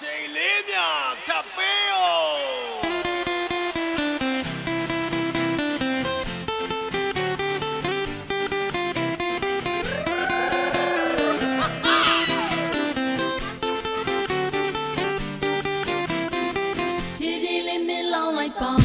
ချိန်လေးမြထပ်ပေးအောင်ဖြည်းဖြည်းလေးမင်းလောင်းလိုက်ပါ